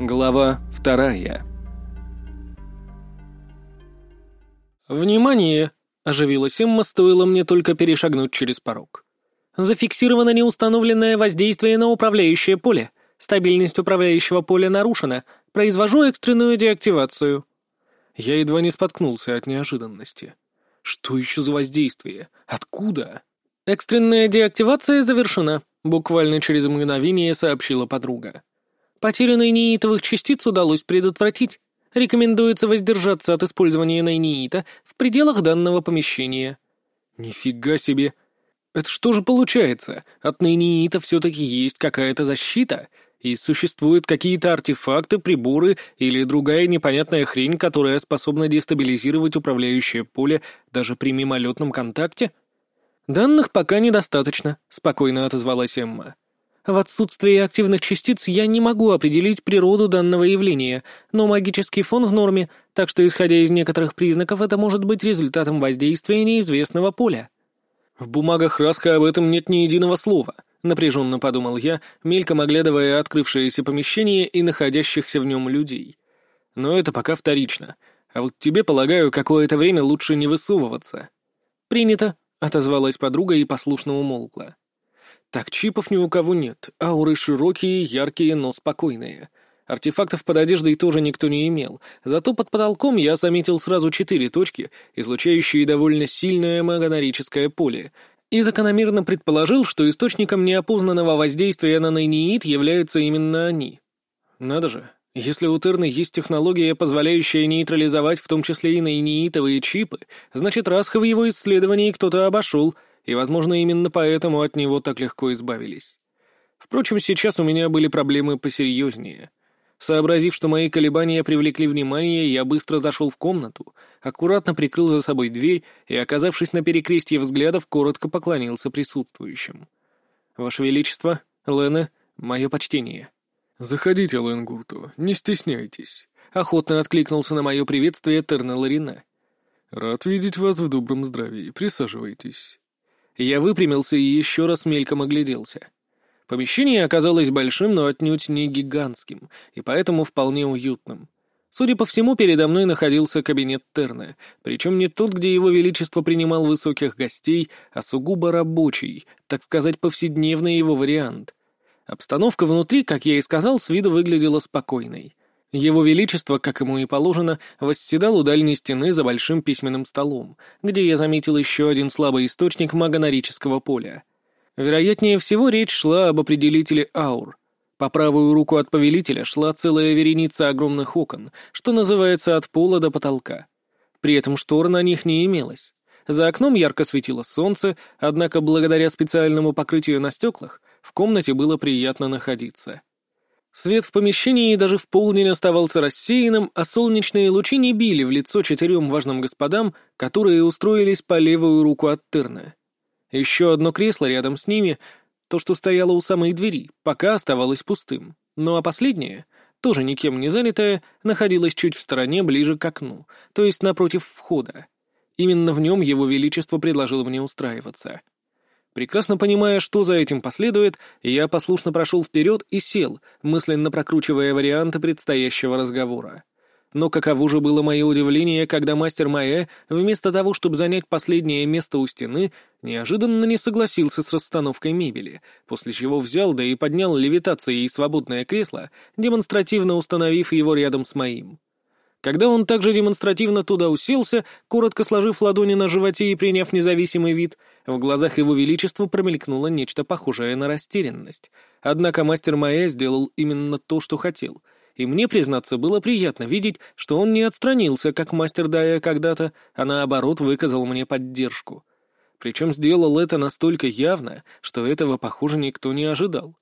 Глава вторая. «Внимание!» — оживилась Эмма, стоило мне только перешагнуть через порог. «Зафиксировано неустановленное воздействие на управляющее поле. Стабильность управляющего поля нарушена. Произвожу экстренную деактивацию». Я едва не споткнулся от неожиданности. Что еще за воздействие? Откуда? Экстренная деактивация завершена, буквально через мгновение сообщила подруга. Потерянные неитовых частиц удалось предотвратить. Рекомендуется воздержаться от использования нейниита в пределах данного помещения. Нифига себе! Это что же получается? От нейниита все-таки есть какая-то защита? И существуют какие-то артефакты, приборы или другая непонятная хрень, которая способна дестабилизировать управляющее поле даже при мимолетном контакте? «Данных пока недостаточно», — спокойно отозвалась Эмма. В отсутствии активных частиц я не могу определить природу данного явления, но магический фон в норме, так что, исходя из некоторых признаков, это может быть результатом воздействия неизвестного поля. В бумагах Расха об этом нет ни единого слова, напряженно подумал я, мельком оглядывая открывшееся помещение и находящихся в нем людей. Но это пока вторично. А вот тебе, полагаю, какое-то время лучше не высовываться. Принято, отозвалась подруга и послушно умолкла. Так, чипов ни у кого нет, ауры широкие, яркие, но спокойные. Артефактов под одеждой тоже никто не имел, зато под потолком я заметил сразу четыре точки, излучающие довольно сильное магонорическое поле, и закономерно предположил, что источником неопознанного воздействия на нейниит являются именно они. Надо же, если у Терны есть технология, позволяющая нейтрализовать в том числе и нейниитовые чипы, значит, Расха в его исследовании кто-то обошел — и, возможно, именно поэтому от него так легко избавились. Впрочем, сейчас у меня были проблемы посерьезнее. Сообразив, что мои колебания привлекли внимание, я быстро зашел в комнату, аккуратно прикрыл за собой дверь и, оказавшись на перекрестье взглядов, коротко поклонился присутствующим. «Ваше Величество, Лена, мое почтение». «Заходите, Лен Гурту, не стесняйтесь», — охотно откликнулся на мое приветствие Терна Ларина. «Рад видеть вас в добром здравии. Присаживайтесь». Я выпрямился и еще раз мельком огляделся. Помещение оказалось большим, но отнюдь не гигантским, и поэтому вполне уютным. Судя по всему, передо мной находился кабинет Терна, причем не тот, где его величество принимал высоких гостей, а сугубо рабочий, так сказать, повседневный его вариант. Обстановка внутри, как я и сказал, с виду выглядела спокойной. Его Величество, как ему и положено, восседал у дальней стены за большим письменным столом, где я заметил еще один слабый источник магонорического поля. Вероятнее всего, речь шла об определителе аур. По правую руку от повелителя шла целая вереница огромных окон, что называется от пола до потолка. При этом штор на них не имелось. За окном ярко светило солнце, однако благодаря специальному покрытию на стеклах в комнате было приятно находиться. Свет в помещении даже в полдень оставался рассеянным, а солнечные лучи не били в лицо четырем важным господам, которые устроились по левую руку от Терна. Еще одно кресло рядом с ними, то, что стояло у самой двери, пока оставалось пустым. Ну а последнее, тоже никем не занятое, находилось чуть в стороне, ближе к окну, то есть напротив входа. Именно в нем его величество предложило мне устраиваться. Прекрасно понимая, что за этим последует, я послушно прошел вперед и сел, мысленно прокручивая варианты предстоящего разговора. Но каково же было мое удивление, когда мастер Маэ, вместо того, чтобы занять последнее место у стены, неожиданно не согласился с расстановкой мебели, после чего взял да и поднял левитацией свободное кресло, демонстративно установив его рядом с моим. Когда он также демонстративно туда уселся, коротко сложив ладони на животе и приняв независимый вид, в глазах его величества промелькнуло нечто похожее на растерянность. Однако мастер Маэ сделал именно то, что хотел. И мне, признаться, было приятно видеть, что он не отстранился, как мастер Дая когда-то, а наоборот выказал мне поддержку. Причем сделал это настолько явно, что этого, похоже, никто не ожидал.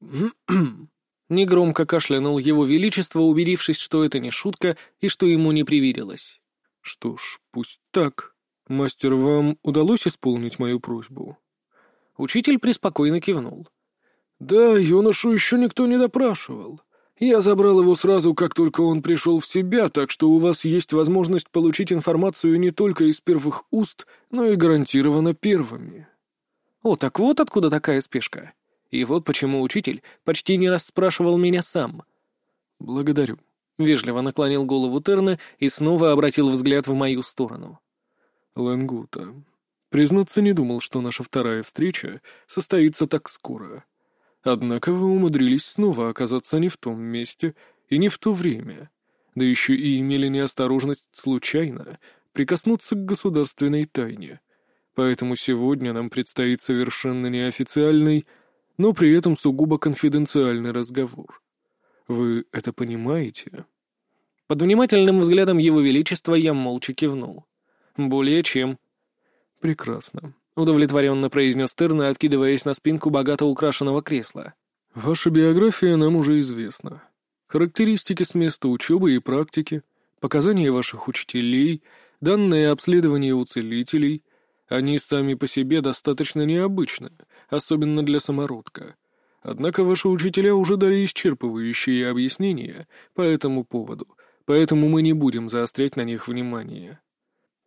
Негромко кашлянул его величество, убедившись, что это не шутка и что ему не привиделось. «Что ж, пусть так. Мастер, вам удалось исполнить мою просьбу?» Учитель преспокойно кивнул. «Да, юношу еще никто не допрашивал. Я забрал его сразу, как только он пришел в себя, так что у вас есть возможность получить информацию не только из первых уст, но и гарантированно первыми». «О, так вот откуда такая спешка. И вот почему учитель почти не расспрашивал меня сам. «Благодарю», — вежливо наклонил голову Терна и снова обратил взгляд в мою сторону. «Лангута, признаться, не думал, что наша вторая встреча состоится так скоро. Однако вы умудрились снова оказаться не в том месте и не в то время, да еще и имели неосторожность случайно прикоснуться к государственной тайне. Поэтому сегодня нам предстоит совершенно неофициальный, но при этом сугубо конфиденциальный разговор. Вы это понимаете?» Под внимательным взглядом Его Величества я молча кивнул. «Более чем». «Прекрасно», — удовлетворенно произнес Терна, откидываясь на спинку богато украшенного кресла. «Ваша биография нам уже известна. Характеристики с места учебы и практики, показания ваших учителей, данные обследования у целителей. Они сами по себе достаточно необычны, особенно для самородка. Однако ваши учителя уже дали исчерпывающие объяснения по этому поводу, поэтому мы не будем заострять на них внимание.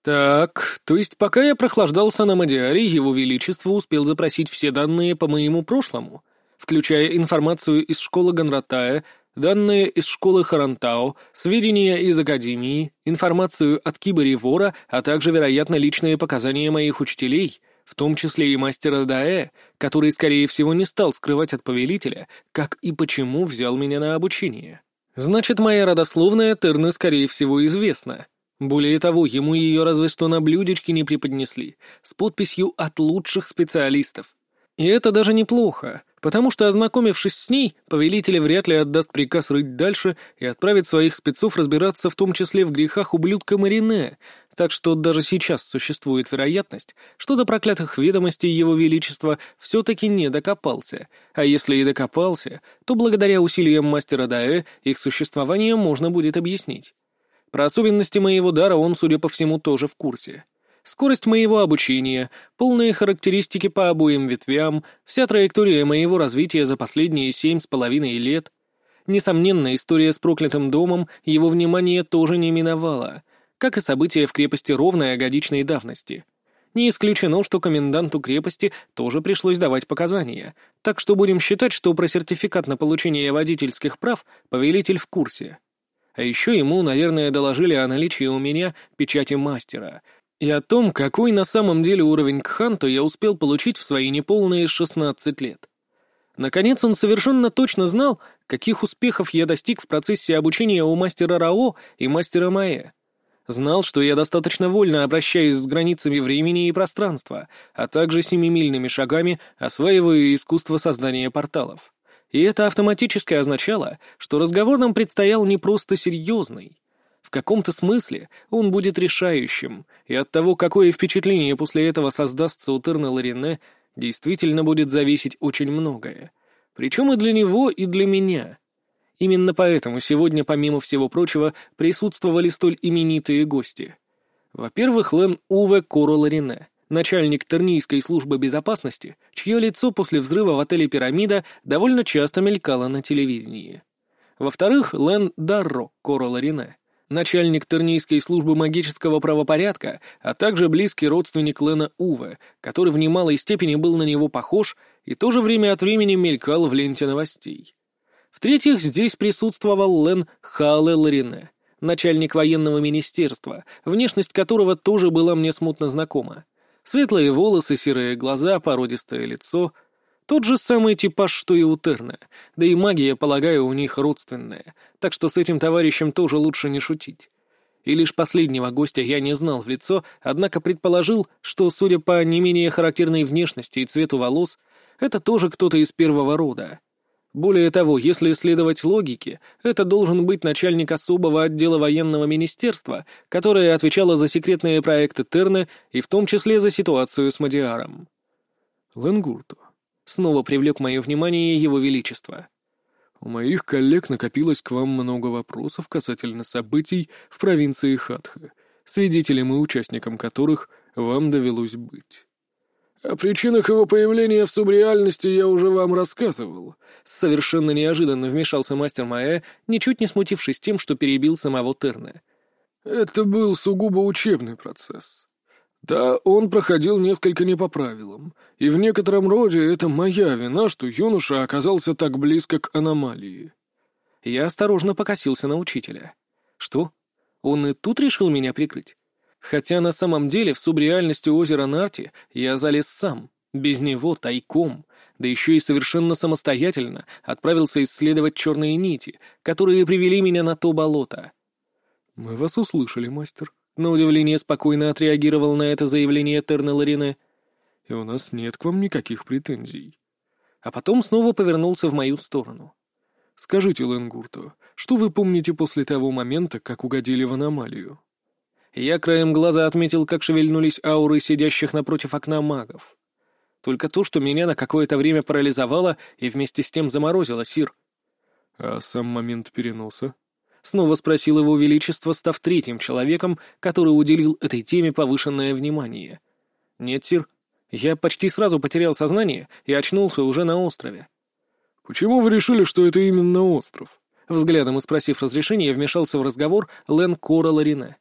Так, то есть пока я прохлаждался на Мадиаре, его величество успел запросить все данные по моему прошлому, включая информацию из школы Ганратая, данные из школы Харантао, сведения из Академии, информацию от Кибори Вора, а также, вероятно, личные показания моих учителей — в том числе и мастера Даэ, который, скорее всего, не стал скрывать от повелителя, как и почему взял меня на обучение. Значит, моя родословная Терны, скорее всего, известна. Более того, ему ее разве что на блюдечке не преподнесли, с подписью «От лучших специалистов». И это даже неплохо, потому что, ознакомившись с ней, повелитель вряд ли отдаст приказ рыть дальше и отправит своих спецов разбираться в том числе в грехах ублюдка Марине, так что даже сейчас существует вероятность, что до проклятых ведомостей Его Величества все-таки не докопался, а если и докопался, то благодаря усилиям мастера Даэ их существование можно будет объяснить. Про особенности моего дара он, судя по всему, тоже в курсе скорость моего обучения, полные характеристики по обоим ветвям, вся траектория моего развития за последние семь с половиной лет. Несомненно, история с проклятым домом его внимание тоже не миновала, как и события в крепости ровной годичной давности. Не исключено, что коменданту крепости тоже пришлось давать показания, так что будем считать, что про сертификат на получение водительских прав повелитель в курсе. А еще ему, наверное, доложили о наличии у меня печати мастера, и о том, какой на самом деле уровень Кханту я успел получить в свои неполные 16 лет. Наконец он совершенно точно знал, каких успехов я достиг в процессе обучения у мастера Рао и мастера Маэ. Знал, что я достаточно вольно обращаюсь с границами времени и пространства, а также семимильными шагами осваиваю искусство создания порталов. И это автоматически означало, что разговор нам предстоял не просто серьезный, в каком-то смысле он будет решающим, и от того, какое впечатление после этого создастся у Терна Ларине, действительно будет зависеть очень многое. Причем и для него, и для меня. Именно поэтому сегодня, помимо всего прочего, присутствовали столь именитые гости. Во-первых, Лен Уве Коро Ларине, начальник Тернийской службы безопасности, чье лицо после взрыва в отеле «Пирамида» довольно часто мелькало на телевидении. Во-вторых, Лен Дарро Коро Ларине, начальник Тернийской службы магического правопорядка, а также близкий родственник Лена Уве, который в немалой степени был на него похож и тоже время от времени мелькал в ленте новостей. В-третьих, здесь присутствовал Лен Хале Ларине, начальник военного министерства, внешность которого тоже была мне смутно знакома. Светлые волосы, серые глаза, породистое лицо — тот же самый типаж, что и у Терна, да и магия, полагаю, у них родственная, так что с этим товарищем тоже лучше не шутить. И лишь последнего гостя я не знал в лицо, однако предположил, что, судя по не менее характерной внешности и цвету волос, это тоже кто-то из первого рода. Более того, если следовать логике, это должен быть начальник особого отдела военного министерства, которое отвечало за секретные проекты Терна и в том числе за ситуацию с Мадиаром. Ленгурту. Снова привлек мое внимание его величество. «У моих коллег накопилось к вам много вопросов касательно событий в провинции Хатха, свидетелем и участником которых вам довелось быть. О причинах его появления в субреальности я уже вам рассказывал». Совершенно неожиданно вмешался мастер Маэ, ничуть не смутившись тем, что перебил самого Терна. «Это был сугубо учебный процесс. Да, он проходил несколько не по правилам, и в некотором роде это моя вина, что юноша оказался так близко к аномалии. Я осторожно покосился на учителя. Что? Он и тут решил меня прикрыть? Хотя на самом деле в субреальности озера Нарти я залез сам, без него, тайком, да еще и совершенно самостоятельно отправился исследовать черные нити, которые привели меня на то болото. «Мы вас услышали, мастер», — на удивление спокойно отреагировал на это заявление Терна Ларине. «И у нас нет к вам никаких претензий». А потом снова повернулся в мою сторону. «Скажите, Ленгурту, что вы помните после того момента, как угодили в аномалию?» Я краем глаза отметил, как шевельнулись ауры сидящих напротив окна магов. Только то, что меня на какое-то время парализовало и вместе с тем заморозило, Сир. «А сам момент переноса?» Снова спросил его величество, став третьим человеком, который уделил этой теме повышенное внимание. «Нет, Сир. Я почти сразу потерял сознание и очнулся уже на острове». «Почему вы решили, что это именно остров?» Взглядом и спросив разрешения, вмешался в разговор Лен Кора Ларине.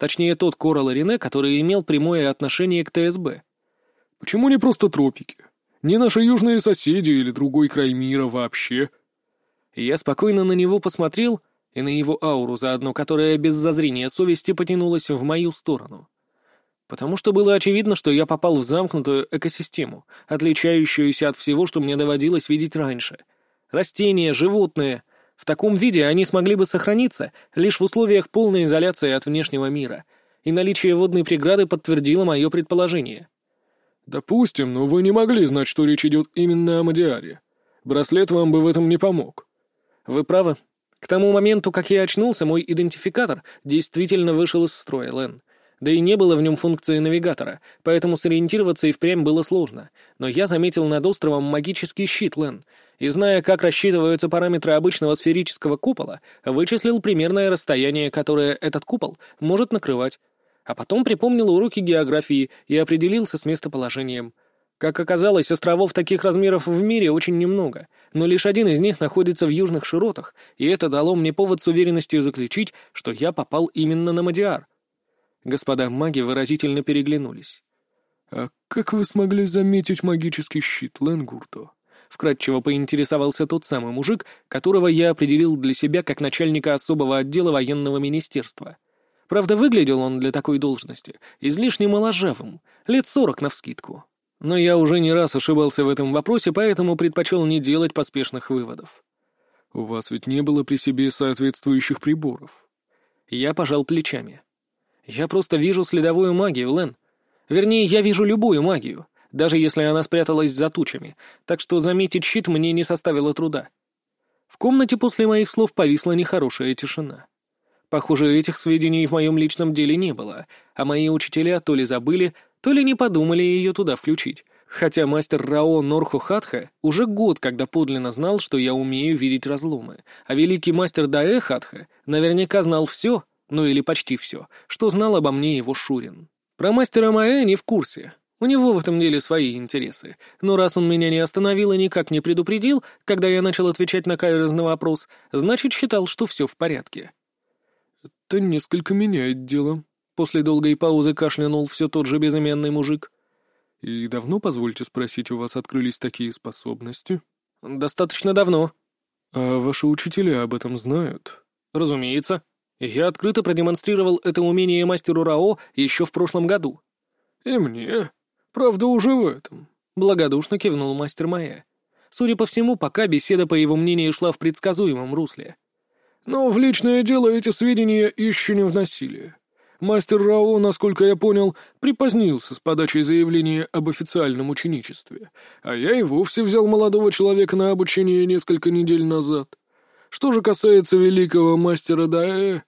Точнее, тот Кора Ларине, который имел прямое отношение к ТСБ. «Почему не просто тропики? Не наши южные соседи или другой край мира вообще?» Я спокойно на него посмотрел и на его ауру заодно, которая без зазрения совести потянулась в мою сторону. Потому что было очевидно, что я попал в замкнутую экосистему, отличающуюся от всего, что мне доводилось видеть раньше. Растения, животные, в таком виде они смогли бы сохраниться лишь в условиях полной изоляции от внешнего мира, и наличие водной преграды подтвердило мое предположение. «Допустим, но вы не могли знать, что речь идет именно о Мадиаре. Браслет вам бы в этом не помог». «Вы правы. К тому моменту, как я очнулся, мой идентификатор действительно вышел из строя, Лэн. Да и не было в нем функции навигатора, поэтому сориентироваться и впрямь было сложно. Но я заметил над островом магический щит, Лэн, и, зная, как рассчитываются параметры обычного сферического купола, вычислил примерное расстояние, которое этот купол может накрывать. А потом припомнил уроки географии и определился с местоположением. Как оказалось, островов таких размеров в мире очень немного, но лишь один из них находится в южных широтах, и это дало мне повод с уверенностью заключить, что я попал именно на Мадиар. Господа маги выразительно переглянулись. «А как вы смогли заметить магический щит, Ленгурто?» Вкратчиво поинтересовался тот самый мужик, которого я определил для себя как начальника особого отдела военного министерства. Правда, выглядел он для такой должности излишне моложавым, лет сорок навскидку. Но я уже не раз ошибался в этом вопросе, поэтому предпочел не делать поспешных выводов. «У вас ведь не было при себе соответствующих приборов?» Я пожал плечами. Я просто вижу следовую магию, Лен. Вернее, я вижу любую магию, даже если она спряталась за тучами, так что заметить щит мне не составило труда. В комнате после моих слов повисла нехорошая тишина. Похоже, этих сведений в моем личном деле не было, а мои учителя то ли забыли, то ли не подумали ее туда включить. Хотя мастер Рао Норху Хатха уже год, когда подлинно знал, что я умею видеть разломы, а великий мастер Даэ Хатха наверняка знал все, ну или почти все, что знал обо мне его Шурин. Про мастера Маэ не в курсе. У него в этом деле свои интересы. Но раз он меня не остановил и никак не предупредил, когда я начал отвечать на каверзный вопрос, значит, считал, что все в порядке. «Это несколько меняет дело», — после долгой паузы кашлянул все тот же безымянный мужик. «И давно, позвольте спросить, у вас открылись такие способности?» «Достаточно давно». «А ваши учителя об этом знают?» «Разумеется». Я открыто продемонстрировал это умение мастеру Рао еще в прошлом году. «И мне. Правда, уже в этом», — благодушно кивнул мастер Майя. Судя по всему, пока беседа, по его мнению, шла в предсказуемом русле. «Но в личное дело эти сведения еще не вносили. Мастер Рао, насколько я понял, припозднился с подачей заявления об официальном ученичестве, а я и вовсе взял молодого человека на обучение несколько недель назад. Что же касается великого мастера Даэ,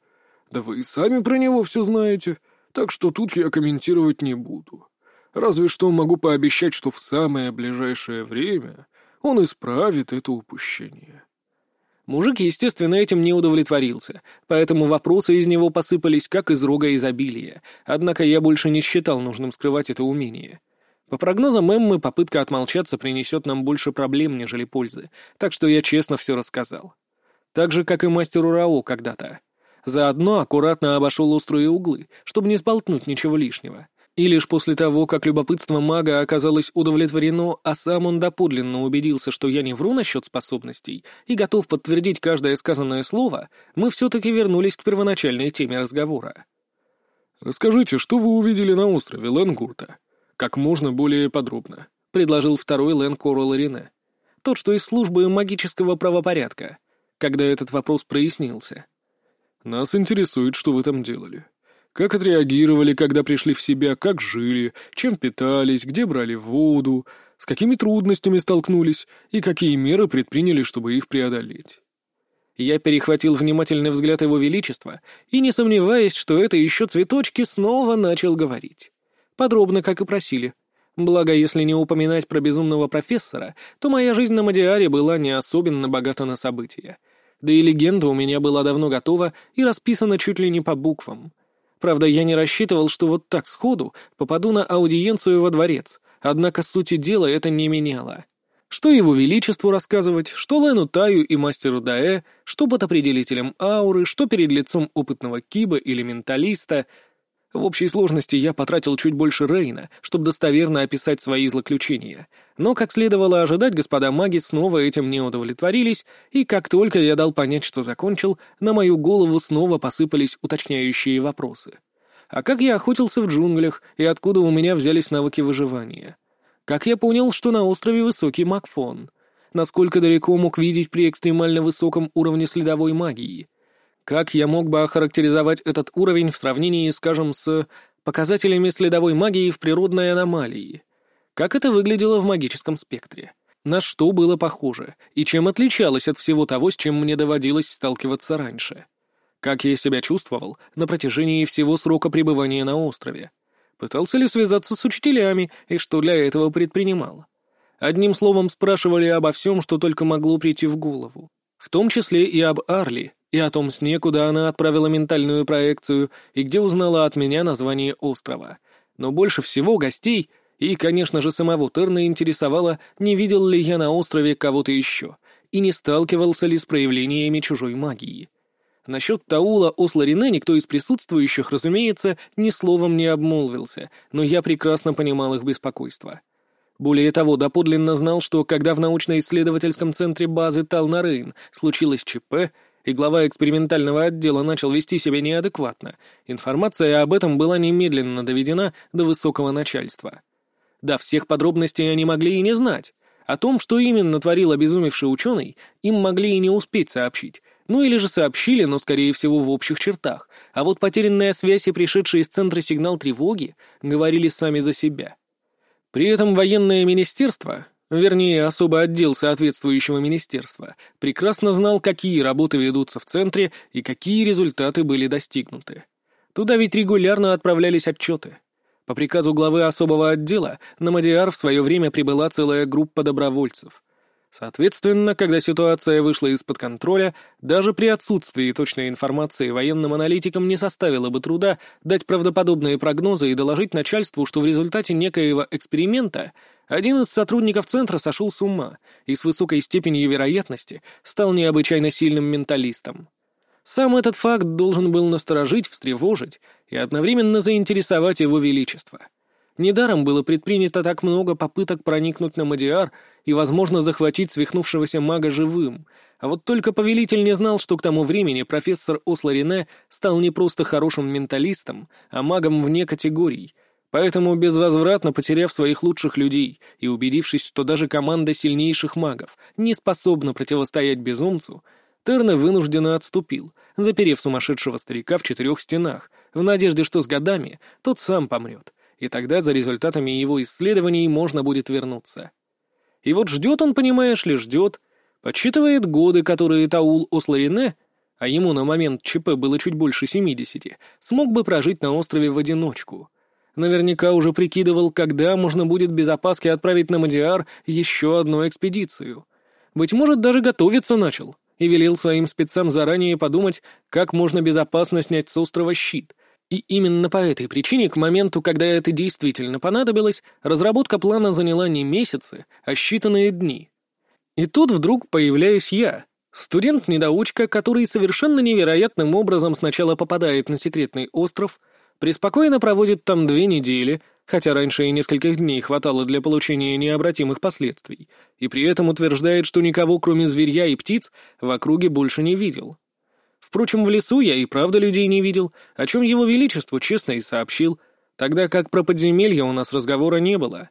да вы и сами про него все знаете, так что тут я комментировать не буду. Разве что могу пообещать, что в самое ближайшее время он исправит это упущение. Мужик, естественно, этим не удовлетворился, поэтому вопросы из него посыпались, как из рога изобилия, однако я больше не считал нужным скрывать это умение. По прогнозам Эммы, попытка отмолчаться принесет нам больше проблем, нежели пользы, так что я честно все рассказал. Так же, как и мастеру Рао когда-то. Заодно аккуратно обошел острые углы, чтобы не сболтнуть ничего лишнего. И лишь после того, как любопытство мага оказалось удовлетворено, а сам он доподлинно убедился, что я не вру насчет способностей и готов подтвердить каждое сказанное слово, мы все-таки вернулись к первоначальной теме разговора. «Расскажите, что вы увидели на острове Ленгурта? Как можно более подробно», — предложил второй Лен Корол Рене. Тот, что из службы магического правопорядка, когда этот вопрос прояснился. «Нас интересует, что вы там делали. Как отреагировали, когда пришли в себя, как жили, чем питались, где брали воду, с какими трудностями столкнулись и какие меры предприняли, чтобы их преодолеть». Я перехватил внимательный взгляд его величества и, не сомневаясь, что это еще цветочки, снова начал говорить. Подробно, как и просили. Благо, если не упоминать про безумного профессора, то моя жизнь на Мадиаре была не особенно богата на события. Да и легенда у меня была давно готова и расписана чуть ли не по буквам. Правда, я не рассчитывал, что вот так сходу попаду на аудиенцию во дворец, однако сути дела это не меняло. Что его величеству рассказывать, что Лену Таю и мастеру Даэ, что под определителем ауры, что перед лицом опытного киба или менталиста. В общей сложности я потратил чуть больше Рейна, чтобы достоверно описать свои злоключения. Но, как следовало ожидать, господа маги снова этим не удовлетворились, и как только я дал понять, что закончил, на мою голову снова посыпались уточняющие вопросы. А как я охотился в джунглях, и откуда у меня взялись навыки выживания? Как я понял, что на острове высокий Макфон? Насколько далеко мог видеть при экстремально высоком уровне следовой магии? Как я мог бы охарактеризовать этот уровень в сравнении, скажем, с показателями следовой магии в природной аномалии? Как это выглядело в магическом спектре? На что было похоже? И чем отличалось от всего того, с чем мне доводилось сталкиваться раньше? Как я себя чувствовал на протяжении всего срока пребывания на острове? Пытался ли связаться с учителями и что для этого предпринимал? Одним словом, спрашивали обо всем, что только могло прийти в голову. В том числе и об Арли, и о том сне, куда она отправила ментальную проекцию, и где узнала от меня название острова. Но больше всего гостей и, конечно же, самого Терна интересовало, не видел ли я на острове кого-то еще, и не сталкивался ли с проявлениями чужой магии. Насчет Таула Осларине никто из присутствующих, разумеется, ни словом не обмолвился, но я прекрасно понимал их беспокойство. Более того, доподлинно знал, что когда в научно-исследовательском центре базы Талнарейн случилось ЧП, и глава экспериментального отдела начал вести себя неадекватно, информация об этом была немедленно доведена до высокого начальства. Да, всех подробностей они могли и не знать. О том, что именно творил обезумевший ученый, им могли и не успеть сообщить, ну или же сообщили, но, скорее всего, в общих чертах. А вот потерянная связь и пришедший из центра сигнал тревоги говорили сами за себя. При этом военное министерство, вернее, особый отдел соответствующего министерства, прекрасно знал, какие работы ведутся в центре и какие результаты были достигнуты. Туда ведь регулярно отправлялись отчеты. По приказу главы особого отдела на Мадиар в свое время прибыла целая группа добровольцев — Соответственно, когда ситуация вышла из-под контроля, даже при отсутствии точной информации военным аналитикам не составило бы труда дать правдоподобные прогнозы и доложить начальству, что в результате некоего эксперимента один из сотрудников центра сошел с ума и с высокой степенью вероятности стал необычайно сильным менталистом. Сам этот факт должен был насторожить, встревожить и одновременно заинтересовать его величество — Недаром было предпринято так много попыток проникнуть на Мадиар и, возможно, захватить свихнувшегося мага живым. А вот только повелитель не знал, что к тому времени профессор Осларине стал не просто хорошим менталистом, а магом вне категорий. Поэтому, безвозвратно потеряв своих лучших людей и убедившись, что даже команда сильнейших магов не способна противостоять безумцу, Терне вынужденно отступил, заперев сумасшедшего старика в четырех стенах, в надежде, что с годами тот сам помрет — и тогда за результатами его исследований можно будет вернуться. И вот ждет он, понимаешь ли, ждет, подсчитывает годы, которые Таул Осларине, а ему на момент ЧП было чуть больше семидесяти, смог бы прожить на острове в одиночку. Наверняка уже прикидывал, когда можно будет без опаски отправить на Мадиар еще одну экспедицию. Быть может, даже готовиться начал и велел своим спецам заранее подумать, как можно безопасно снять с острова щит — и именно по этой причине, к моменту, когда это действительно понадобилось, разработка плана заняла не месяцы, а считанные дни. И тут вдруг появляюсь я, студент-недоучка, который совершенно невероятным образом сначала попадает на секретный остров, Преспокойно проводит там две недели, хотя раньше и нескольких дней хватало для получения необратимых последствий, и при этом утверждает, что никого, кроме зверья и птиц, в округе больше не видел. Впрочем, в лесу я и правда людей не видел, о чем его величеству честно и сообщил, тогда как про подземелье у нас разговора не было.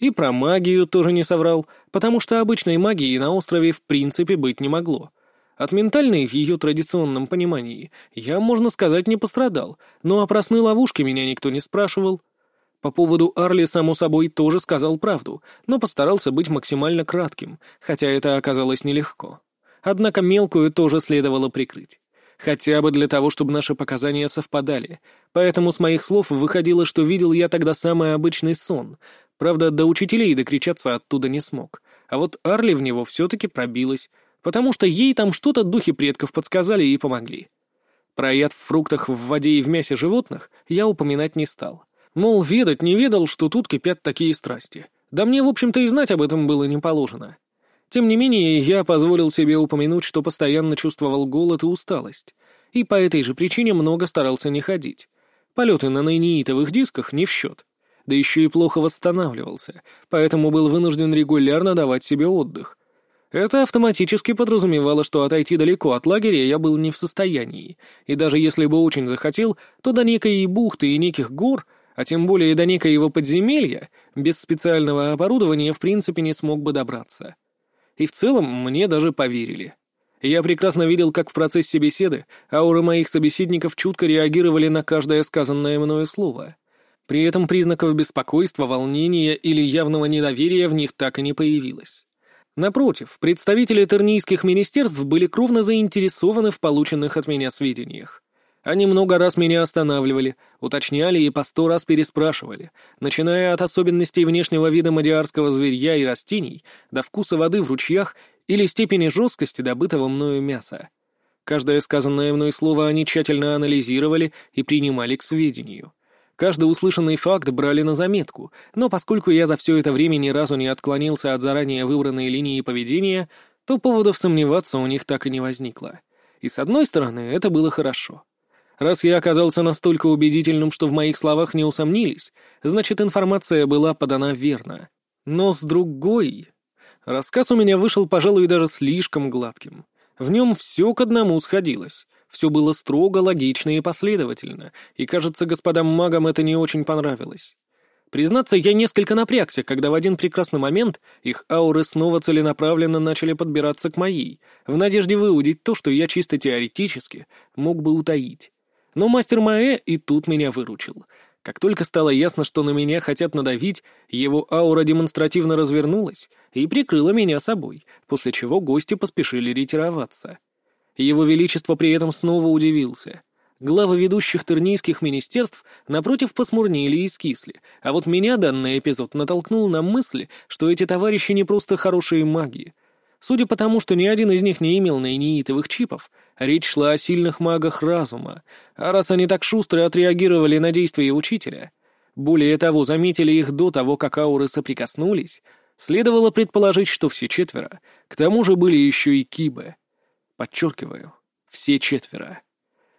И про магию тоже не соврал, потому что обычной магии на острове в принципе быть не могло. От ментальной в ее традиционном понимании я, можно сказать, не пострадал, но о просной ловушке меня никто не спрашивал. По поводу Арли, само собой, тоже сказал правду, но постарался быть максимально кратким, хотя это оказалось нелегко. Однако мелкую тоже следовало прикрыть. Хотя бы для того, чтобы наши показания совпадали. Поэтому с моих слов выходило, что видел я тогда самый обычный сон, Правда, до учителей докричаться оттуда не смог. А вот Арли в него все-таки пробилась, потому что ей там что-то духи предков подсказали и помогли. Про яд в фруктах, в воде и в мясе животных я упоминать не стал. Мол, ведать не ведал, что тут кипят такие страсти. Да мне, в общем-то, и знать об этом было не положено. Тем не менее, я позволил себе упомянуть, что постоянно чувствовал голод и усталость. И по этой же причине много старался не ходить. Полеты на нейнитовых дисках не в счет да еще и плохо восстанавливался, поэтому был вынужден регулярно давать себе отдых. Это автоматически подразумевало, что отойти далеко от лагеря я был не в состоянии, и даже если бы очень захотел, то до некой бухты и неких гор, а тем более до некоего подземелья, без специального оборудования в принципе не смог бы добраться. И в целом мне даже поверили. Я прекрасно видел, как в процессе беседы ауры моих собеседников чутко реагировали на каждое сказанное мною слово — при этом признаков беспокойства, волнения или явного недоверия в них так и не появилось. Напротив, представители тернийских министерств были кровно заинтересованы в полученных от меня сведениях. Они много раз меня останавливали, уточняли и по сто раз переспрашивали, начиная от особенностей внешнего вида мадиарского зверья и растений до вкуса воды в ручьях или степени жесткости добытого мною мяса. Каждое сказанное мной слово они тщательно анализировали и принимали к сведению. Каждый услышанный факт брали на заметку, но поскольку я за все это время ни разу не отклонился от заранее выбранной линии поведения, то поводов сомневаться у них так и не возникло. И с одной стороны, это было хорошо. Раз я оказался настолько убедительным, что в моих словах не усомнились, значит, информация была подана верно. Но с другой... Рассказ у меня вышел, пожалуй, даже слишком гладким. В нем все к одному сходилось. Все было строго, логично и последовательно, и, кажется, господам магам это не очень понравилось. Признаться, я несколько напрягся, когда в один прекрасный момент их ауры снова целенаправленно начали подбираться к моей, в надежде выудить то, что я чисто теоретически мог бы утаить. Но мастер Маэ и тут меня выручил. Как только стало ясно, что на меня хотят надавить, его аура демонстративно развернулась и прикрыла меня собой, после чего гости поспешили ретироваться. Его Величество при этом снова удивился. Главы ведущих тернийских министерств, напротив, посмурнели и скисли, а вот меня данный эпизод натолкнул на мысли, что эти товарищи не просто хорошие маги. Судя по тому, что ни один из них не имел наиниитовых чипов, речь шла о сильных магах разума, а раз они так шустро отреагировали на действия учителя, более того, заметили их до того, как ауры соприкоснулись, следовало предположить, что все четверо, к тому же были еще и кибы — Подчеркиваю, все четверо.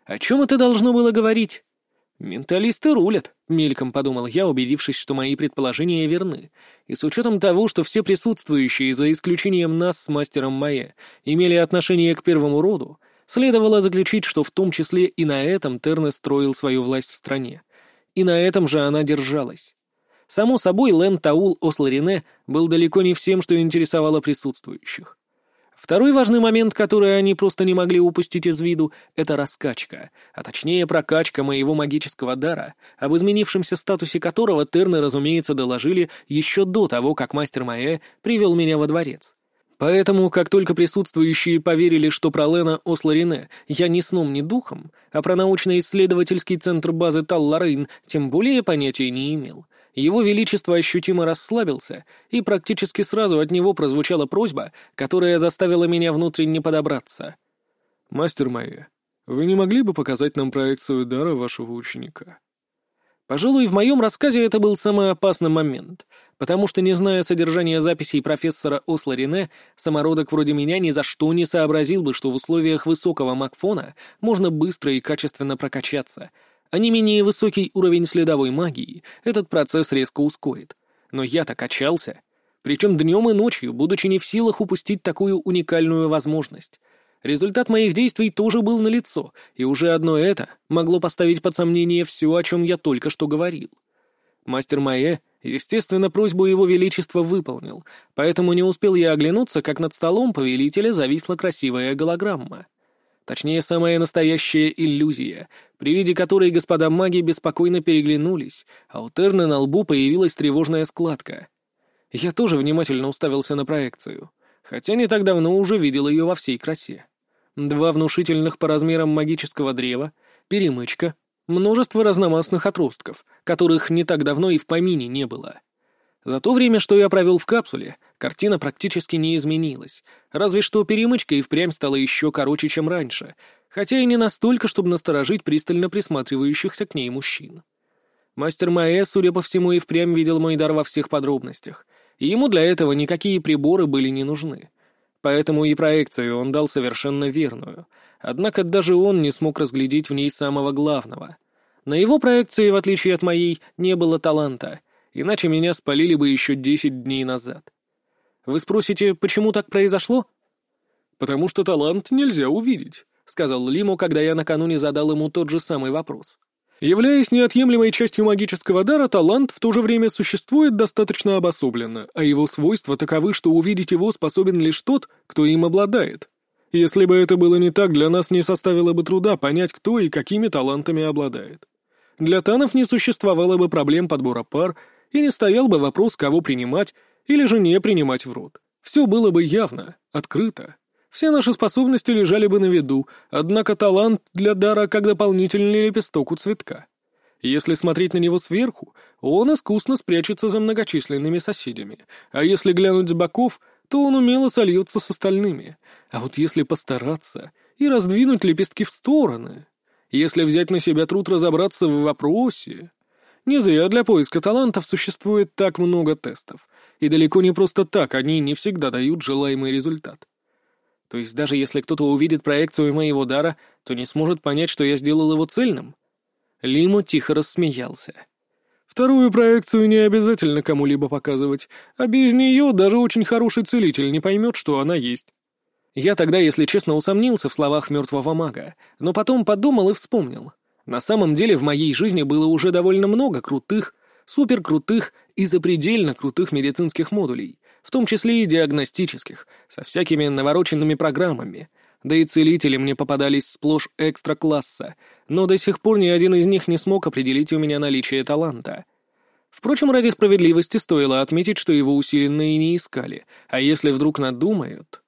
О чем это должно было говорить? «Менталисты рулят», — мельком подумал я, убедившись, что мои предположения верны. И с учетом того, что все присутствующие, за исключением нас с мастером Майя, имели отношение к первому роду, следовало заключить, что в том числе и на этом Терне строил свою власть в стране. И на этом же она держалась. Само собой, Лен Таул Осларине был далеко не всем, что интересовало присутствующих. Второй важный момент, который они просто не могли упустить из виду, это раскачка, а точнее прокачка моего магического дара, об изменившемся статусе которого Терны, разумеется, доложили еще до того, как мастер Маэ привел меня во дворец. Поэтому, как только присутствующие поверили, что про Лена Осларине я ни сном, ни духом, а про научно-исследовательский центр базы Талларейн тем более понятия не имел, его Величество ощутимо расслабился, и практически сразу от него прозвучала просьба, которая заставила меня внутренне подобраться. «Мастер Майя, вы не могли бы показать нам проекцию дара вашего ученика?» Пожалуй, в моем рассказе это был самый опасный момент, потому что, не зная содержания записей профессора Осла Рене, самородок вроде меня ни за что не сообразил бы, что в условиях высокого макфона можно быстро и качественно прокачаться — а не менее высокий уровень следовой магии этот процесс резко ускорит. Но я-то качался. Причем днем и ночью, будучи не в силах упустить такую уникальную возможность. Результат моих действий тоже был налицо, и уже одно это могло поставить под сомнение все, о чем я только что говорил. Мастер Майе, естественно, просьбу его величества выполнил, поэтому не успел я оглянуться, как над столом повелителя зависла красивая голограмма. Точнее, самая настоящая иллюзия, при виде которой господа маги беспокойно переглянулись, а у Терны на лбу появилась тревожная складка. Я тоже внимательно уставился на проекцию, хотя не так давно уже видел ее во всей красе. Два внушительных по размерам магического древа, перемычка, множество разномастных отростков, которых не так давно и в помине не было. За то время, что я провел в капсуле, картина практически не изменилась, разве что перемычка и впрямь стала еще короче, чем раньше, хотя и не настолько, чтобы насторожить пристально присматривающихся к ней мужчин. Мастер Маэ, судя по всему, и впрямь видел мой дар во всех подробностях, и ему для этого никакие приборы были не нужны. Поэтому и проекцию он дал совершенно верную, однако даже он не смог разглядеть в ней самого главного. На его проекции, в отличие от моей, не было таланта — иначе меня спалили бы еще десять дней назад. Вы спросите, почему так произошло? «Потому что талант нельзя увидеть», — сказал Лиму, когда я накануне задал ему тот же самый вопрос. Являясь неотъемлемой частью магического дара, талант в то же время существует достаточно обособленно, а его свойства таковы, что увидеть его способен лишь тот, кто им обладает. Если бы это было не так, для нас не составило бы труда понять, кто и какими талантами обладает. Для танов не существовало бы проблем подбора пар и не стоял бы вопрос, кого принимать или же не принимать в рот. Все было бы явно, открыто. Все наши способности лежали бы на виду, однако талант для дара как дополнительный лепесток у цветка. Если смотреть на него сверху, он искусно спрячется за многочисленными соседями, а если глянуть с боков, то он умело сольется с остальными. А вот если постараться и раздвинуть лепестки в стороны, если взять на себя труд разобраться в вопросе... Не зря для поиска талантов существует так много тестов, и далеко не просто так они не всегда дают желаемый результат. То есть даже если кто-то увидит проекцию моего дара, то не сможет понять, что я сделал его цельным? Лиму тихо рассмеялся. Вторую проекцию не обязательно кому-либо показывать, а без нее даже очень хороший целитель не поймет, что она есть. Я тогда, если честно, усомнился в словах мертвого мага, но потом подумал и вспомнил. На самом деле в моей жизни было уже довольно много крутых, суперкрутых и запредельно крутых медицинских модулей, в том числе и диагностических, со всякими навороченными программами. Да и целители мне попадались сплошь экстра-класса, но до сих пор ни один из них не смог определить у меня наличие таланта. Впрочем, ради справедливости стоило отметить, что его усиленно и не искали, а если вдруг надумают...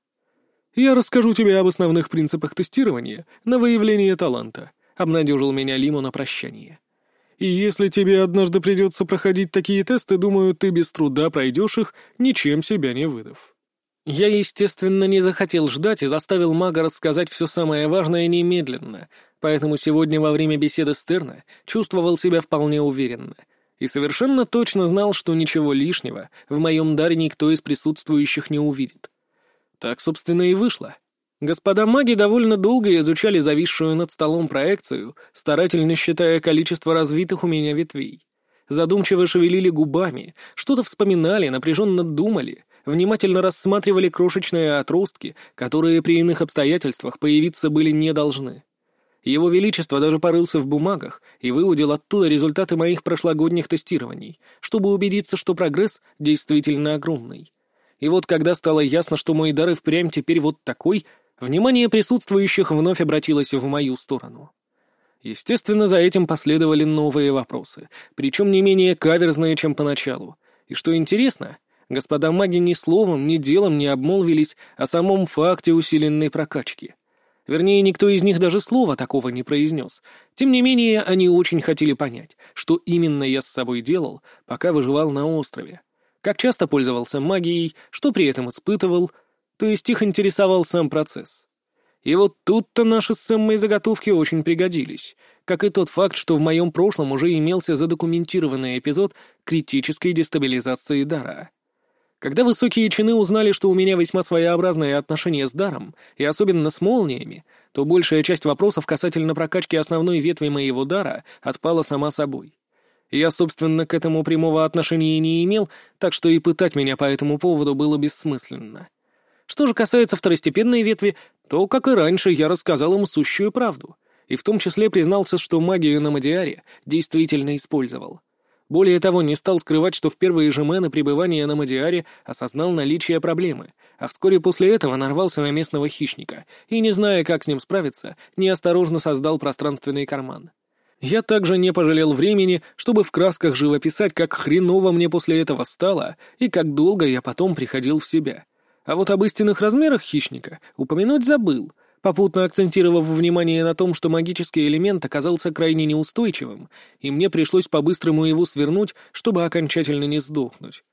Я расскажу тебе об основных принципах тестирования на выявление таланта, — обнадежил меня Лиму на прощание. «И если тебе однажды придется проходить такие тесты, думаю, ты без труда пройдешь их, ничем себя не выдав». Я, естественно, не захотел ждать и заставил мага рассказать все самое важное немедленно, поэтому сегодня во время беседы с Терна чувствовал себя вполне уверенно и совершенно точно знал, что ничего лишнего в моем даре никто из присутствующих не увидит. Так, собственно, и вышло. Господа маги довольно долго изучали зависшую над столом проекцию, старательно считая количество развитых у меня ветвей. Задумчиво шевелили губами, что-то вспоминали, напряженно думали, внимательно рассматривали крошечные отростки, которые при иных обстоятельствах появиться были не должны. Его Величество даже порылся в бумагах и выудил оттуда результаты моих прошлогодних тестирований, чтобы убедиться, что прогресс действительно огромный. И вот когда стало ясно, что мой дар и впрямь теперь вот такой — Внимание присутствующих вновь обратилось в мою сторону. Естественно, за этим последовали новые вопросы, причем не менее каверзные, чем поначалу. И что интересно, господа маги ни словом, ни делом не обмолвились о самом факте усиленной прокачки. Вернее, никто из них даже слова такого не произнес. Тем не менее, они очень хотели понять, что именно я с собой делал, пока выживал на острове. Как часто пользовался магией, что при этом испытывал — то есть их интересовал сам процесс. И вот тут-то наши с Эммой заготовки очень пригодились, как и тот факт, что в моем прошлом уже имелся задокументированный эпизод критической дестабилизации дара. Когда высокие чины узнали, что у меня весьма своеобразное отношение с даром, и особенно с молниями, то большая часть вопросов касательно прокачки основной ветви моего дара отпала сама собой. Я, собственно, к этому прямого отношения не имел, так что и пытать меня по этому поводу было бессмысленно. Что же касается второстепенной ветви, то, как и раньше, я рассказал им сущую правду, и в том числе признался, что магию на Мадиаре действительно использовал. Более того, не стал скрывать, что в первые же мэны пребывания на Мадиаре осознал наличие проблемы, а вскоре после этого нарвался на местного хищника и, не зная, как с ним справиться, неосторожно создал пространственный карман. Я также не пожалел времени, чтобы в красках живописать, как хреново мне после этого стало и как долго я потом приходил в себя. А вот об истинных размерах хищника упомянуть забыл — попутно акцентировав внимание на том, что магический элемент оказался крайне неустойчивым, и мне пришлось по-быстрому его свернуть, чтобы окончательно не сдохнуть.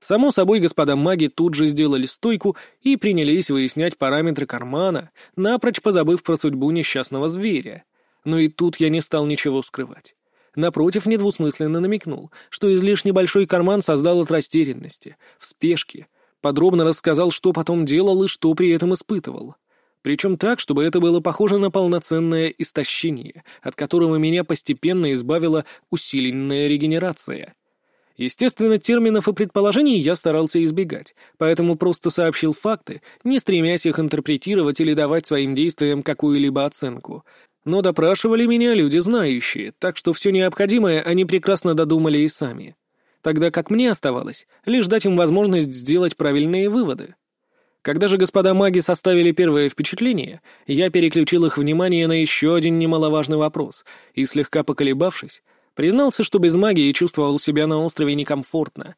Само собой, господа маги тут же сделали стойку и принялись выяснять параметры кармана, напрочь позабыв про судьбу несчастного зверя. Но и тут я не стал ничего скрывать. Напротив, недвусмысленно намекнул, что излишне большой карман создал от растерянности, в спешке, подробно рассказал, что потом делал и что при этом испытывал. Причем так, чтобы это было похоже на полноценное истощение, от которого меня постепенно избавила усиленная регенерация. Естественно, терминов и предположений я старался избегать, поэтому просто сообщил факты, не стремясь их интерпретировать или давать своим действиям какую-либо оценку. Но допрашивали меня люди знающие, так что все необходимое они прекрасно додумали и сами. Тогда как мне оставалось лишь дать им возможность сделать правильные выводы. Когда же господа маги составили первое впечатление, я переключил их внимание на еще один немаловажный вопрос и, слегка поколебавшись, признался, что без магии чувствовал себя на острове некомфортно.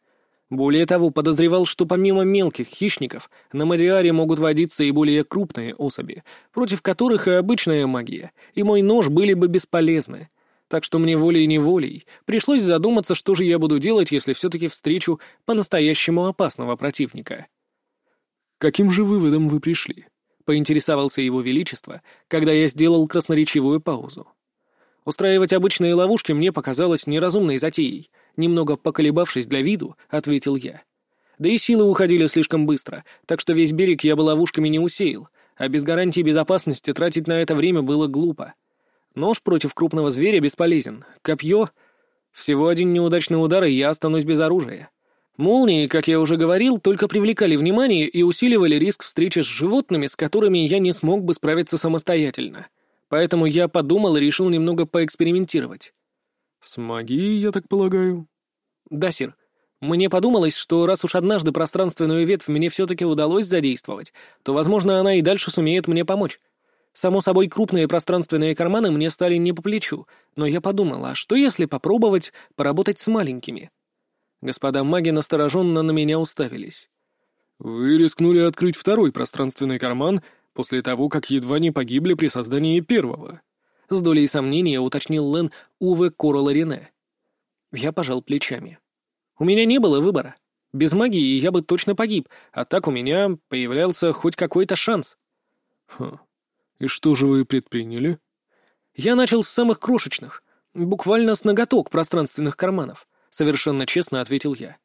Более того, подозревал, что помимо мелких хищников на Мадиаре могут водиться и более крупные особи, против которых и обычная магия, и мой нож были бы бесполезны. Так что мне волей-неволей пришлось задуматься, что же я буду делать, если все-таки встречу по-настоящему опасного противника. «Каким же выводом вы пришли?» — поинтересовался его величество, когда я сделал красноречивую паузу. «Устраивать обычные ловушки мне показалось неразумной затеей. Немного поколебавшись для виду, ответил я. Да и силы уходили слишком быстро, так что весь берег я бы ловушками не усеял, а без гарантии безопасности тратить на это время было глупо. Нож против крупного зверя бесполезен, копье... Всего один неудачный удар, и я останусь без оружия. Молнии, как я уже говорил, только привлекали внимание и усиливали риск встречи с животными, с которыми я не смог бы справиться самостоятельно. Поэтому я подумал и решил немного поэкспериментировать. «С магией, я так полагаю?» «Да, сир. Мне подумалось, что раз уж однажды пространственную ветвь мне все-таки удалось задействовать, то, возможно, она и дальше сумеет мне помочь. Само собой, крупные пространственные карманы мне стали не по плечу, но я подумал, а что если попробовать поработать с маленькими?» Господа маги настороженно на меня уставились. «Вы рискнули открыть второй пространственный карман после того, как едва не погибли при создании первого», — с долей сомнения уточнил Лен Уве Короларине. Я пожал плечами. «У меня не было выбора. Без магии я бы точно погиб, а так у меня появлялся хоть какой-то шанс». «Хм. И что же вы предприняли?» «Я начал с самых крошечных, буквально с ноготок пространственных карманов. — совершенно честно ответил я.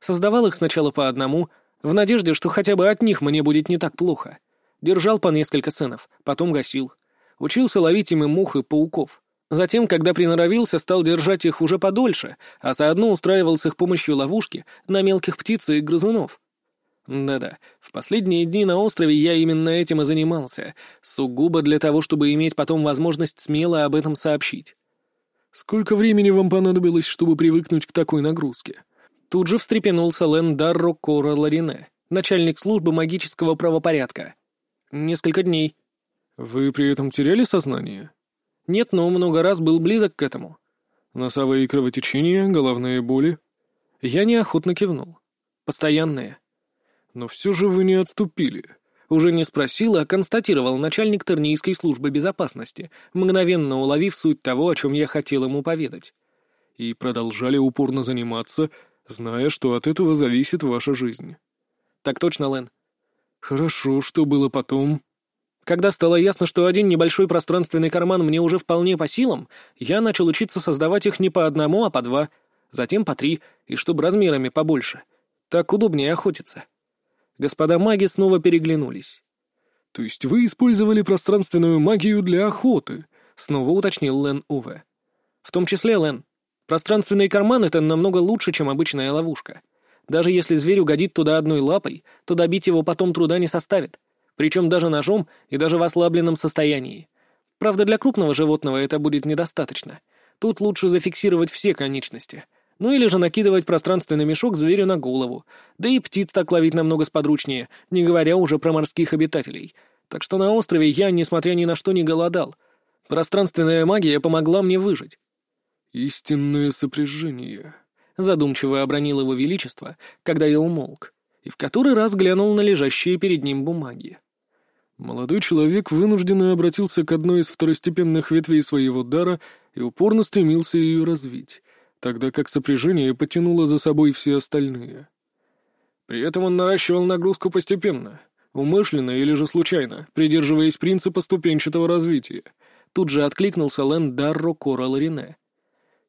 Создавал их сначала по одному, в надежде, что хотя бы от них мне будет не так плохо. Держал по несколько ценов, потом гасил. Учился ловить ими мух и пауков. Затем, когда приноровился, стал держать их уже подольше, а заодно устраивал с их помощью ловушки на мелких птиц и грызунов. Да-да, в последние дни на острове я именно этим и занимался, сугубо для того, чтобы иметь потом возможность смело об этом сообщить. «Сколько времени вам понадобилось, чтобы привыкнуть к такой нагрузке?» Тут же встрепенулся Лен Дарро Кора Ларине, начальник службы магического правопорядка. «Несколько дней». «Вы при этом теряли сознание?» «Нет, но много раз был близок к этому». «Носовые кровотечения, головные боли?» Я неохотно кивнул. «Постоянные». «Но все же вы не отступили. Уже не спросил, а констатировал начальник Тернийской службы безопасности, мгновенно уловив суть того, о чем я хотел ему поведать. И продолжали упорно заниматься, зная, что от этого зависит ваша жизнь. Так точно, Лэн. Хорошо, что было потом? Когда стало ясно, что один небольшой пространственный карман мне уже вполне по силам, я начал учиться создавать их не по одному, а по два, затем по три, и чтобы размерами побольше — Так удобнее охотиться. Господа маги снова переглянулись. «То есть вы использовали пространственную магию для охоты?» — снова уточнил Лен Уве. «В том числе, Лен. Пространственный карман — это намного лучше, чем обычная ловушка. Даже если зверь угодит туда одной лапой, то добить его потом труда не составит. Причем даже ножом и даже в ослабленном состоянии. Правда, для крупного животного это будет недостаточно. Тут лучше зафиксировать все конечности. Ну или же накидывать пространственный мешок зверю на голову. Да и птиц так ловить намного сподручнее, не говоря уже про морских обитателей. Так что на острове я, несмотря ни на что, не голодал. Пространственная магия помогла мне выжить. «Истинное сопряжение», — задумчиво обронил его величество, когда я умолк, и в который раз глянул на лежащие перед ним бумаги. Молодой человек вынужденно обратился к одной из второстепенных ветвей своего дара и упорно стремился ее развить, тогда как сопряжение потянуло за собой все остальные. При этом он наращивал нагрузку постепенно, умышленно или же случайно, придерживаясь принципа ступенчатого развития. Тут же откликнулся Лэн Дарро Кора Ларине.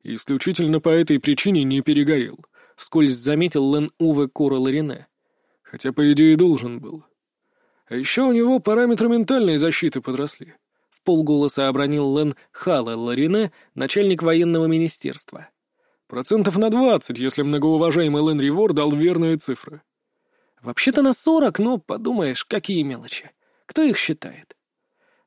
«Исключительно по этой причине не перегорел», — вскользь заметил Лэн Уве Кора Ларине. «Хотя, по идее, должен был». А еще у него параметры ментальной защиты подросли. В полголоса обронил Лен Хала Ларине, начальник военного министерства. Процентов на двадцать, если многоуважаемый Лен Ривор дал верные цифры. Вообще-то на сорок, но подумаешь, какие мелочи. Кто их считает?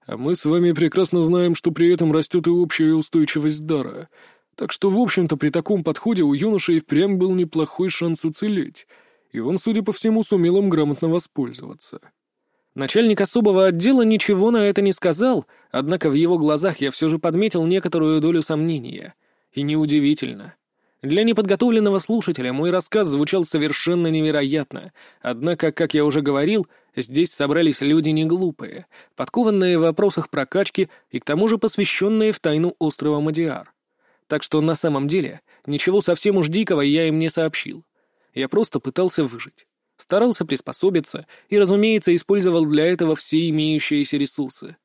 А мы с вами прекрасно знаем, что при этом растет и общая устойчивость дара. Так что, в общем-то, при таком подходе у юноши и впрямь был неплохой шанс уцелеть, и он, судя по всему, сумел им грамотно воспользоваться. Начальник особого отдела ничего на это не сказал, однако в его глазах я все же подметил некоторую долю сомнения. И неудивительно. Для неподготовленного слушателя мой рассказ звучал совершенно невероятно, однако, как я уже говорил, здесь собрались люди не глупые, подкованные в вопросах прокачки и к тому же посвященные в тайну острова Мадиар. Так что на самом деле ничего совсем уж дикого я им не сообщил. Я просто пытался выжить старался приспособиться и, разумеется, использовал для этого все имеющиеся ресурсы.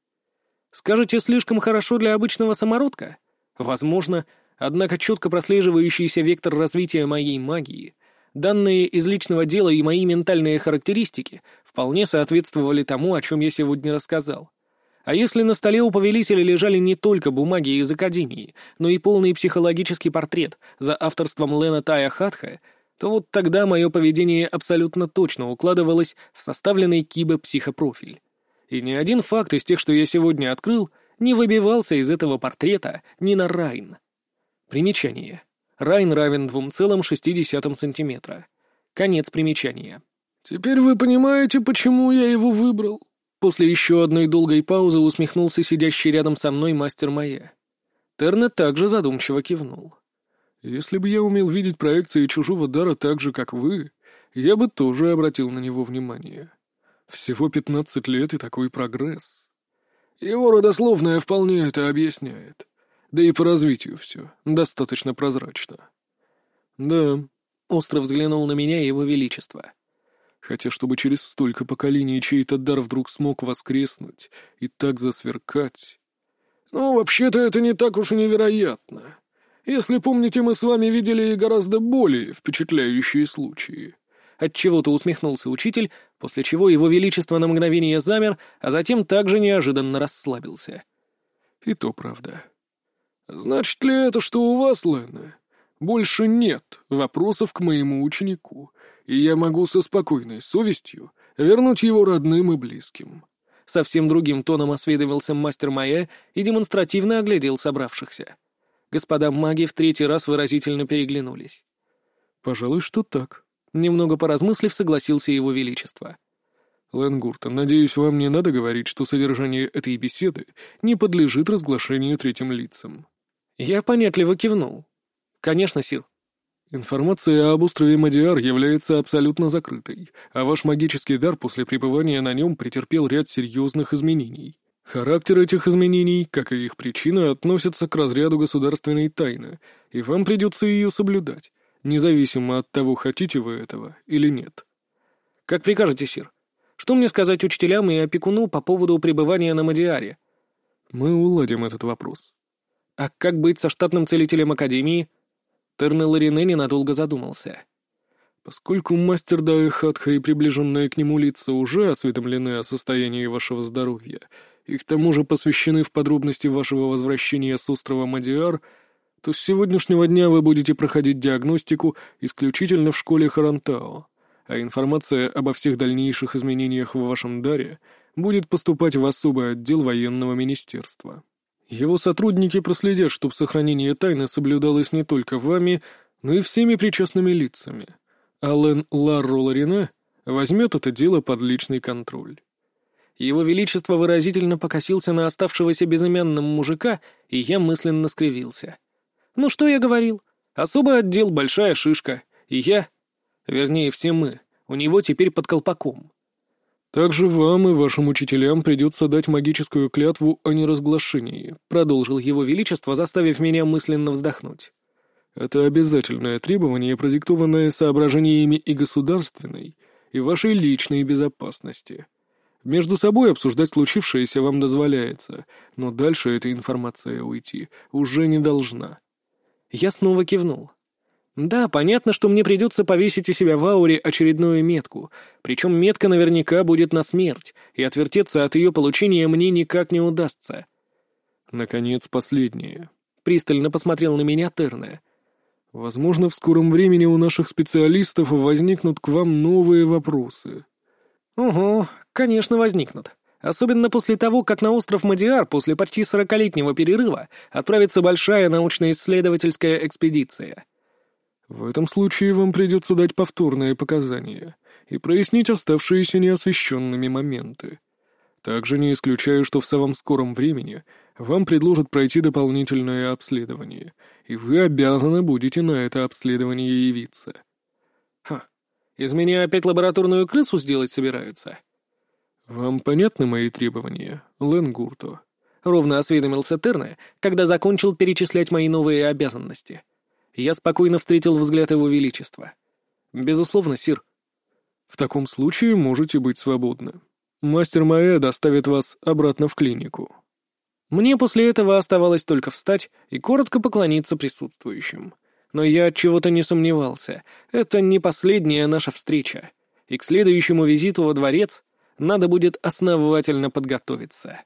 Скажете, слишком хорошо для обычного самородка? Возможно, однако четко прослеживающийся вектор развития моей магии, данные из личного дела и мои ментальные характеристики вполне соответствовали тому, о чем я сегодня рассказал. А если на столе у повелителя лежали не только бумаги из Академии, но и полный психологический портрет за авторством Лена Тая Хатха, то вот тогда мое поведение абсолютно точно укладывалось в составленный Киба психопрофиль. И ни один факт из тех, что я сегодня открыл, не выбивался из этого портрета ни на Райн. Примечание. Райн равен 2,6 сантиметра. Конец примечания. «Теперь вы понимаете, почему я его выбрал?» После еще одной долгой паузы усмехнулся сидящий рядом со мной мастер Майя. Тернет также задумчиво кивнул. Если бы я умел видеть проекции чужого дара так же, как вы, я бы тоже обратил на него внимание. Всего пятнадцать лет и такой прогресс. Его родословная вполне это объясняет. Да и по развитию все достаточно прозрачно. Да, остро взглянул на меня его величество. Хотя, чтобы через столько поколений чей-то дар вдруг смог воскреснуть и так засверкать... Ну, вообще-то это не так уж и невероятно. Если помните, мы с вами видели гораздо более впечатляющие случаи». Отчего-то усмехнулся учитель, после чего его величество на мгновение замер, а затем также неожиданно расслабился. «И то правда. Значит ли это, что у вас, Лена, больше нет вопросов к моему ученику, и я могу со спокойной совестью вернуть его родным и близким?» Совсем другим тоном осведомился мастер Майя и демонстративно оглядел собравшихся. Господа маги в третий раз выразительно переглянулись. «Пожалуй, что так», — немного поразмыслив, согласился его величество. «Ленгуртон, надеюсь, вам не надо говорить, что содержание этой беседы не подлежит разглашению третьим лицам». Я понятливо кивнул. «Конечно, Сир». Информация об острове Мадиар является абсолютно закрытой, а ваш магический дар после пребывания на нем претерпел ряд серьезных изменений. Характер этих изменений, как и их причина, относятся к разряду государственной тайны, и вам придется ее соблюдать, независимо от того, хотите вы этого или нет. Как прикажете, Сир. Что мне сказать учителям и опекуну по поводу пребывания на Мадиаре? Мы уладим этот вопрос. А как быть со штатным целителем Академии? Тернел Ларине ненадолго задумался. Поскольку мастер Даэхатха и приближенные к нему лица уже осведомлены о состоянии вашего здоровья и к тому же посвящены в подробности вашего возвращения с острова Мадиар, то с сегодняшнего дня вы будете проходить диагностику исключительно в школе Харантао, а информация обо всех дальнейших изменениях в вашем даре будет поступать в особый отдел военного министерства. Его сотрудники проследят, чтобы сохранение тайны соблюдалось не только вами, но и всеми причастными лицами. Ален Ларро Ларине возьмет это дело под личный контроль. Его Величество выразительно покосился на оставшегося безымянным мужика, и я мысленно скривился. «Ну что я говорил? Особый отдел, большая шишка. И я... Вернее, все мы. У него теперь под колпаком. «Также вам и вашим учителям придется дать магическую клятву о неразглашении», продолжил его величество, заставив меня мысленно вздохнуть. «Это обязательное требование, продиктованное соображениями и государственной, и вашей личной безопасности. Между собой обсуждать случившееся вам дозволяется, но дальше эта информация уйти уже не должна». Я снова кивнул. Да, понятно, что мне придется повесить у себя в ауре очередную метку, причем метка наверняка будет на смерть, и отвертеться от ее получения мне никак не удастся. Наконец, последнее. Пристально посмотрел на меня Терне. Возможно, в скором времени у наших специалистов возникнут к вам новые вопросы. Угу, конечно, возникнут. Особенно после того, как на остров Мадиар после почти сорокалетнего перерыва отправится большая научно-исследовательская экспедиция. В этом случае вам придется дать повторные показания и прояснить оставшиеся неосвещенными моменты. Также не исключаю, что в самом скором времени вам предложат пройти дополнительное обследование, и вы обязаны будете на это обследование явиться. Ха, из меня опять лабораторную крысу сделать собираются? Вам понятны мои требования, Ленгурто? Ровно осведомился Терне, когда закончил перечислять мои новые обязанности — я спокойно встретил взгляд его величества. «Безусловно, сир». «В таком случае можете быть свободны. Мастер Маэ доставит вас обратно в клинику». Мне после этого оставалось только встать и коротко поклониться присутствующим. Но я от чего-то не сомневался. Это не последняя наша встреча. И к следующему визиту во дворец надо будет основательно подготовиться.